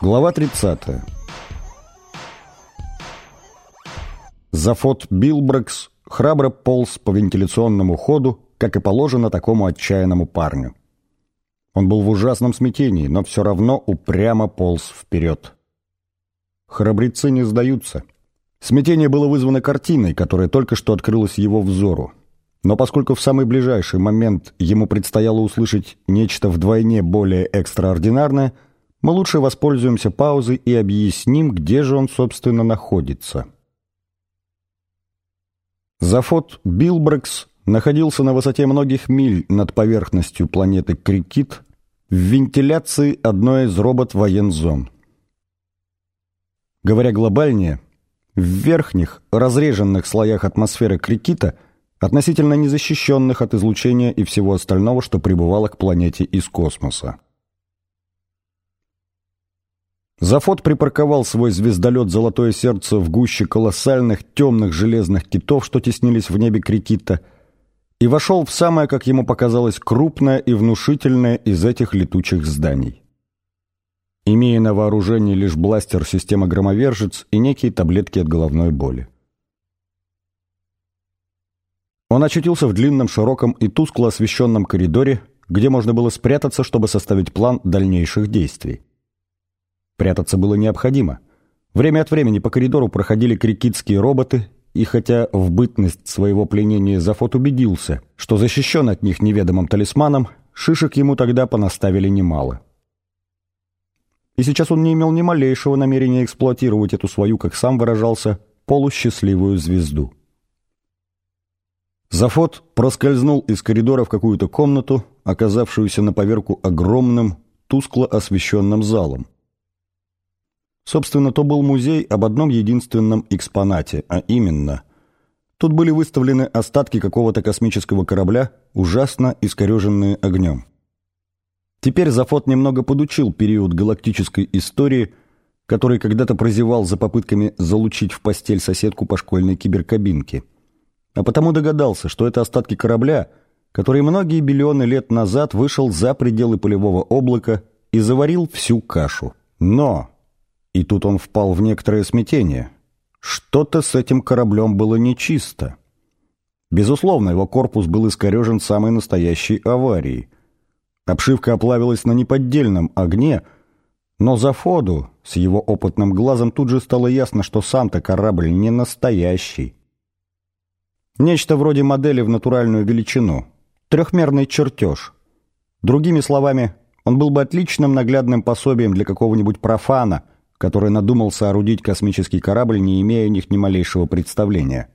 Глава 30. Зафот Билбрекс храбро полз по вентиляционному ходу, как и положено такому отчаянному парню. Он был в ужасном смятении, но все равно упрямо полз вперед. Храбрецы не сдаются. Смятение было вызвано картиной, которая только что открылась его взору. Но поскольку в самый ближайший момент ему предстояло услышать нечто вдвойне более экстраординарное – мы лучше воспользуемся паузой и объясним, где же он, собственно, находится. Зафот Билбрекс находился на высоте многих миль над поверхностью планеты Крикит в вентиляции одной из робот-воензон. Говоря глобальнее, в верхних, разреженных слоях атмосферы Крикита, относительно незащищенных от излучения и всего остального, что прибывало к планете из космоса. Зафот припарковал свой звездолет «Золотое сердце» в гуще колоссальных темных железных китов, что теснились в небе Крикита, и вошел в самое, как ему показалось, крупное и внушительное из этих летучих зданий. Имея на вооружении лишь бластер системы «Громовержец» и некие таблетки от головной боли. Он очутился в длинном, широком и тускло освещенном коридоре, где можно было спрятаться, чтобы составить план дальнейших действий. Прятаться было необходимо. Время от времени по коридору проходили крикитские роботы, и хотя в бытность своего пленения Зафот убедился, что защищен от них неведомым талисманом, шишек ему тогда понаставили немало. И сейчас он не имел ни малейшего намерения эксплуатировать эту свою, как сам выражался, полусчастливую звезду. Зафот проскользнул из коридора в какую-то комнату, оказавшуюся на поверку огромным, тускло освещенным залом. Собственно, то был музей об одном единственном экспонате, а именно, тут были выставлены остатки какого-то космического корабля, ужасно искореженные огнем. Теперь Зафот немного подучил период галактической истории, который когда-то прозевал за попытками залучить в постель соседку по школьной киберкабинке. А потому догадался, что это остатки корабля, который многие биллионы лет назад вышел за пределы полевого облака и заварил всю кашу. Но и тут он впал в некоторое смятение. Что-то с этим кораблем было нечисто. Безусловно, его корпус был искорежен самой настоящей аварией. Обшивка оплавилась на неподдельном огне, но за Фоду с его опытным глазом тут же стало ясно, что сам-то корабль не настоящий. Нечто вроде модели в натуральную величину. Трехмерный чертеж. Другими словами, он был бы отличным наглядным пособием для какого-нибудь профана – который надумал соорудить космический корабль, не имея о них ни малейшего представления.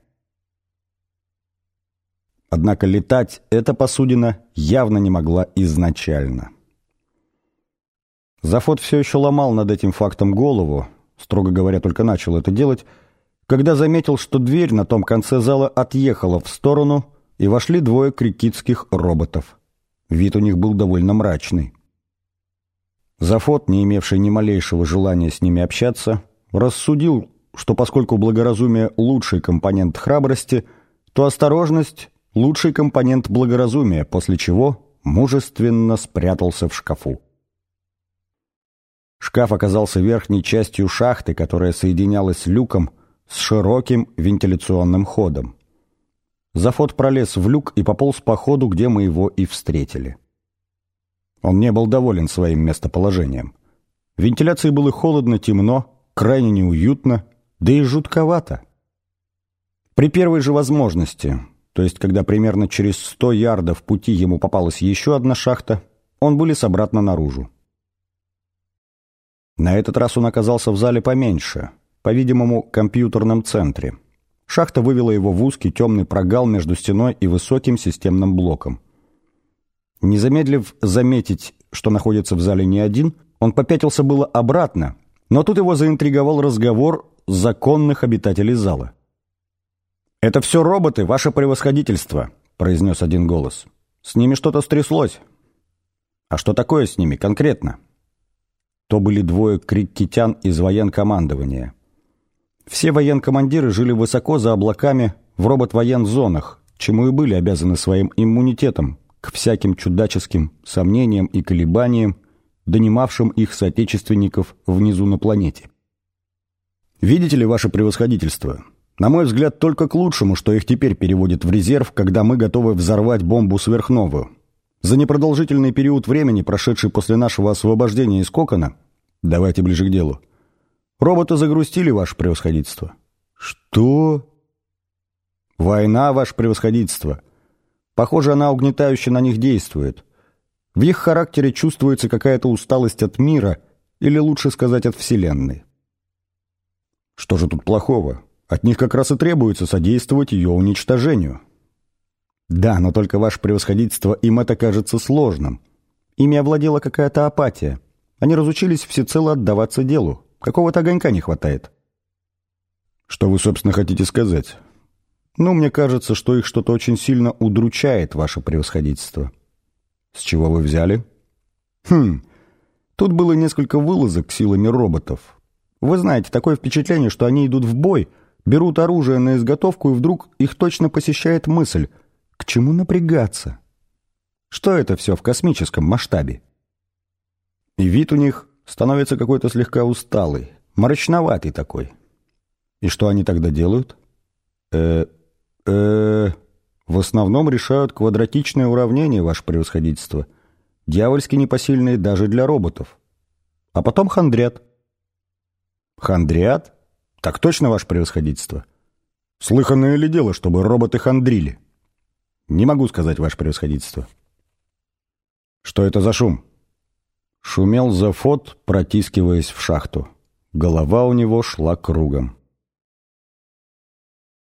Однако летать эта посудина явно не могла изначально. Зафот все еще ломал над этим фактом голову, строго говоря, только начал это делать, когда заметил, что дверь на том конце зала отъехала в сторону, и вошли двое крикитских роботов. Вид у них был довольно мрачный. Зафот, не имевший ни малейшего желания с ними общаться, рассудил, что поскольку благоразумие – лучший компонент храбрости, то осторожность – лучший компонент благоразумия, после чего мужественно спрятался в шкафу. Шкаф оказался верхней частью шахты, которая соединялась люком с широким вентиляционным ходом. Зафот пролез в люк и пополз по ходу, где мы его и встретили. Он не был доволен своим местоположением. В вентиляции было холодно, темно, крайне неуютно, да и жутковато. При первой же возможности, то есть когда примерно через сто ярдов пути ему попалась еще одна шахта, он вылез обратно наружу. На этот раз он оказался в зале поменьше, по-видимому, компьютерном центре. Шахта вывела его в узкий темный прогал между стеной и высоким системным блоком. Не замедлив заметить, что находится в зале не один, он попятился было обратно, но тут его заинтриговал разговор законных обитателей зала. «Это все роботы, ваше превосходительство», — произнес один голос. «С ними что-то стряслось». «А что такое с ними конкретно?» То были двое крититян из военкомандования. Все военкомандиры жили высоко за облаками в робот-воензонах, чему и были обязаны своим иммунитетом к всяким чудаческим сомнениям и колебаниям, донимавшим их соотечественников внизу на планете. «Видите ли, ваше превосходительство, на мой взгляд, только к лучшему, что их теперь переводят в резерв, когда мы готовы взорвать бомбу сверхновую. За непродолжительный период времени, прошедший после нашего освобождения из кокона, давайте ближе к делу, роботы загрустили ваше превосходительство». «Что?» «Война, ваше превосходительство. Похоже, она угнетающе на них действует. В их характере чувствуется какая-то усталость от мира, или лучше сказать, от Вселенной. Что же тут плохого? От них как раз и требуется содействовать ее уничтожению. Да, но только ваше превосходительство им это кажется сложным. Ими овладела какая-то апатия. Они разучились всецело отдаваться делу. Какого-то огонька не хватает. Что вы, собственно, хотите сказать? Ну, мне кажется, что их что-то очень сильно удручает, ваше превосходительство. С чего вы взяли? Хм, тут было несколько вылазок силами роботов. Вы знаете, такое впечатление, что они идут в бой, берут оружие на изготовку, и вдруг их точно посещает мысль, к чему напрягаться? Что это все в космическом масштабе? И вид у них становится какой-то слегка усталый, мрачноватый такой. И что они тогда делают? э э В основном решают квадратичные уравнения, ваше превосходительство. Дьявольски непосильные даже для роботов. А потом хандрят. Хандрят? Так точно, ваше превосходительство? Слыханное ли дело, чтобы роботы хандрили? Не могу сказать, ваше превосходительство. Что это за шум? Шумел Зафот, протискиваясь в шахту. Голова у него шла кругом.